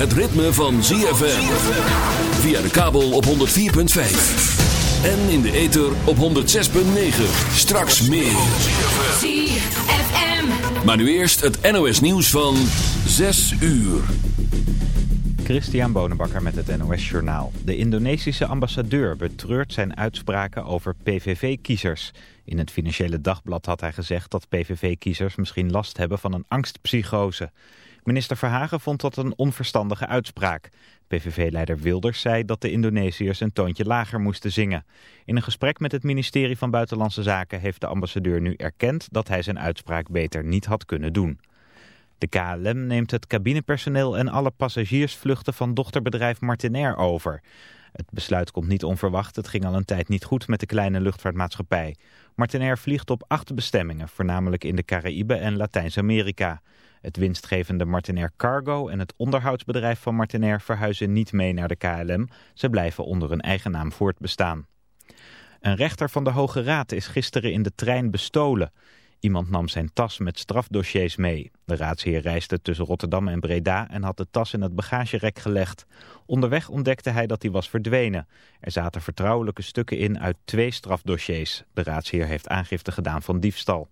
het ritme van ZFM. Via de kabel op 104.5. En in de ether op 106.9. Straks meer. ZFM. Maar nu eerst het NOS nieuws van 6 uur. Christian Bonenbakker met het NOS Journaal. De Indonesische ambassadeur betreurt zijn uitspraken over PVV-kiezers. In het Financiële Dagblad had hij gezegd dat PVV-kiezers misschien last hebben van een angstpsychose. Minister Verhagen vond dat een onverstandige uitspraak. PVV-leider Wilders zei dat de Indonesiërs een toontje lager moesten zingen. In een gesprek met het ministerie van Buitenlandse Zaken heeft de ambassadeur nu erkend dat hij zijn uitspraak beter niet had kunnen doen. De KLM neemt het cabinepersoneel en alle passagiersvluchten van dochterbedrijf Martinair over. Het besluit komt niet onverwacht. Het ging al een tijd niet goed met de kleine luchtvaartmaatschappij. Martinair vliegt op acht bestemmingen, voornamelijk in de Caraïbe en Latijns-Amerika. Het winstgevende Martinair Cargo en het onderhoudsbedrijf van Martinair verhuizen niet mee naar de KLM. Ze blijven onder hun eigen naam voortbestaan. Een rechter van de Hoge Raad is gisteren in de trein bestolen. Iemand nam zijn tas met strafdossiers mee. De raadsheer reisde tussen Rotterdam en Breda en had de tas in het bagagerek gelegd. Onderweg ontdekte hij dat hij was verdwenen. Er zaten vertrouwelijke stukken in uit twee strafdossiers. De raadsheer heeft aangifte gedaan van diefstal.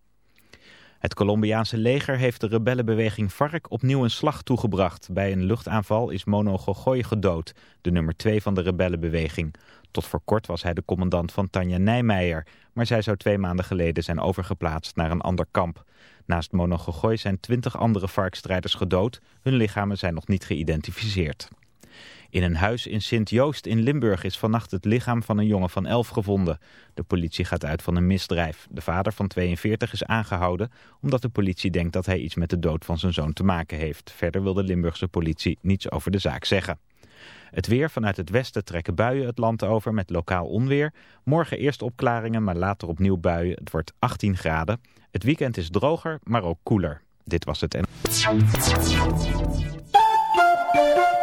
Het Colombiaanse leger heeft de rebellenbeweging FARC opnieuw een slag toegebracht. Bij een luchtaanval is Mono Gogoy gedood, de nummer twee van de rebellenbeweging. Tot voor kort was hij de commandant van Tanja Nijmeijer, maar zij zou twee maanden geleden zijn overgeplaatst naar een ander kamp. Naast Mono Gogoy zijn twintig andere FARC-strijders gedood. Hun lichamen zijn nog niet geïdentificeerd. In een huis in Sint-Joost in Limburg is vannacht het lichaam van een jongen van 11 gevonden. De politie gaat uit van een misdrijf. De vader van 42 is aangehouden omdat de politie denkt dat hij iets met de dood van zijn zoon te maken heeft. Verder wil de Limburgse politie niets over de zaak zeggen. Het weer vanuit het westen trekken buien het land over met lokaal onweer. Morgen eerst opklaringen, maar later opnieuw buien. Het wordt 18 graden. Het weekend is droger, maar ook koeler. Dit was het en...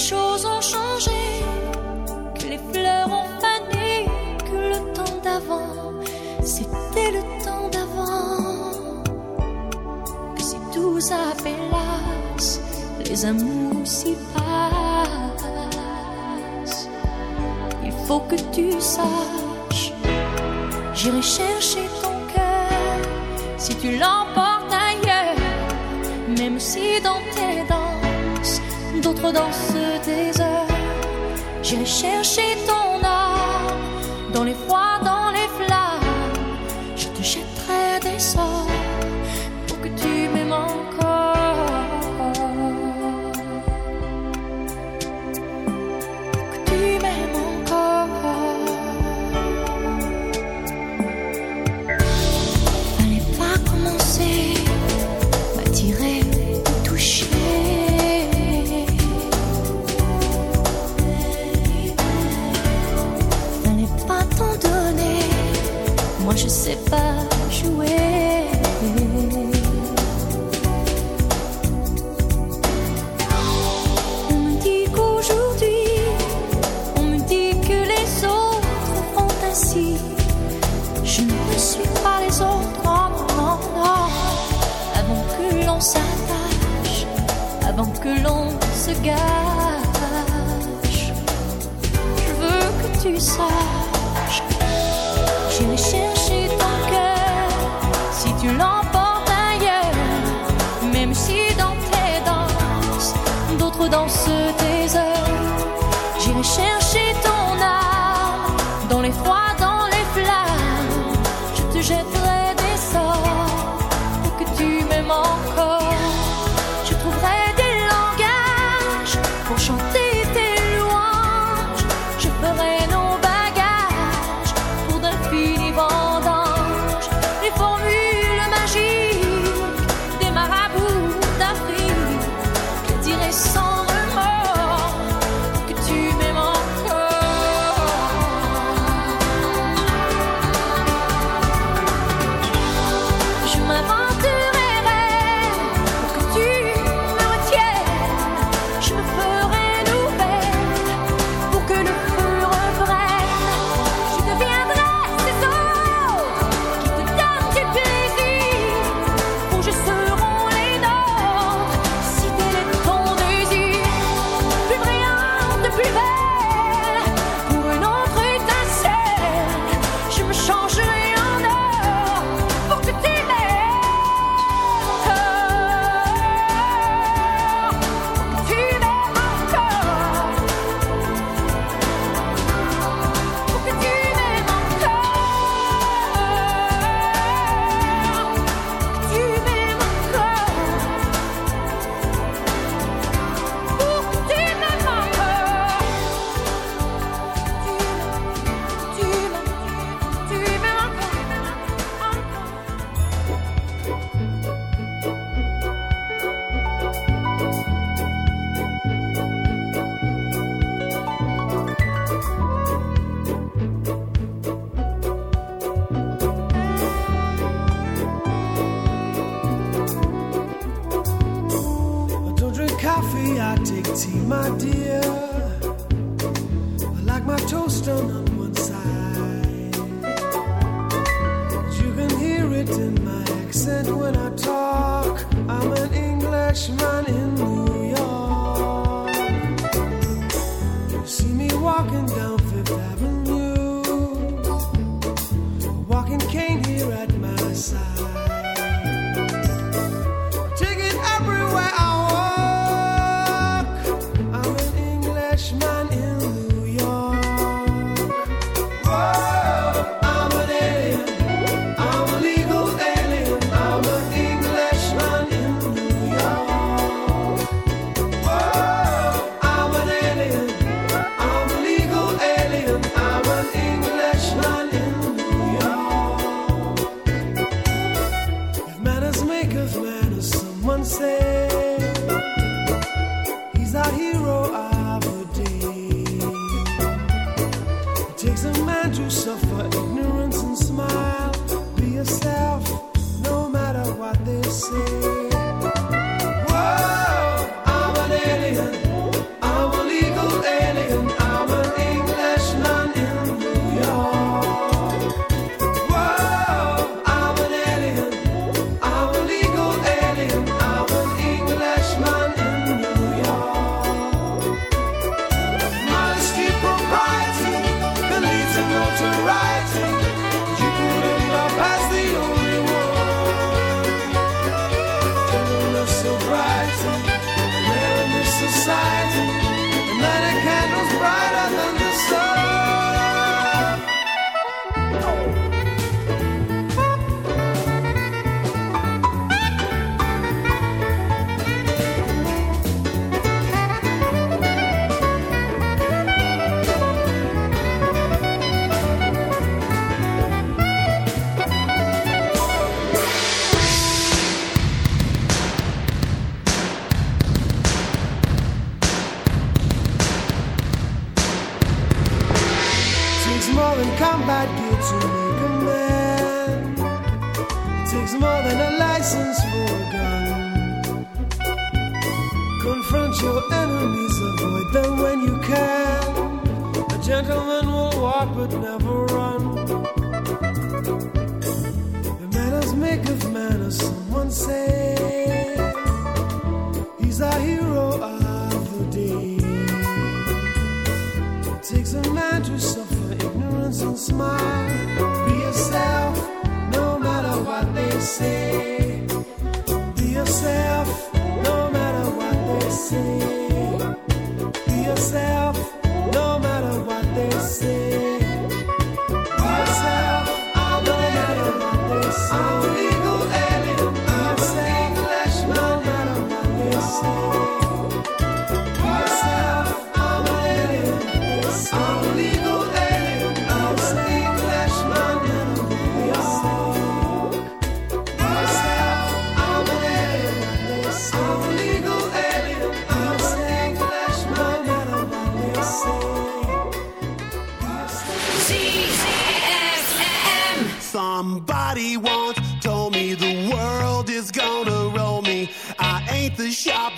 choses ont changé, que les fleurs ont fané, que le temps d'avant, c'était le temps d'avant. Que si tout s'appelasse, les amours s'y passent. Il faut que tu saches, j'irai chercher ton cœur si tu l'emportes ailleurs, même si dans tes danses d'autres dansent j'ai cherché ton âme dans les froids. cigar. coffee, I take tea, my dear. I like my toast done on one side. You can hear it in my accent when I talk. I'm an Englishman in New York. You see me walking down.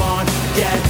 on, get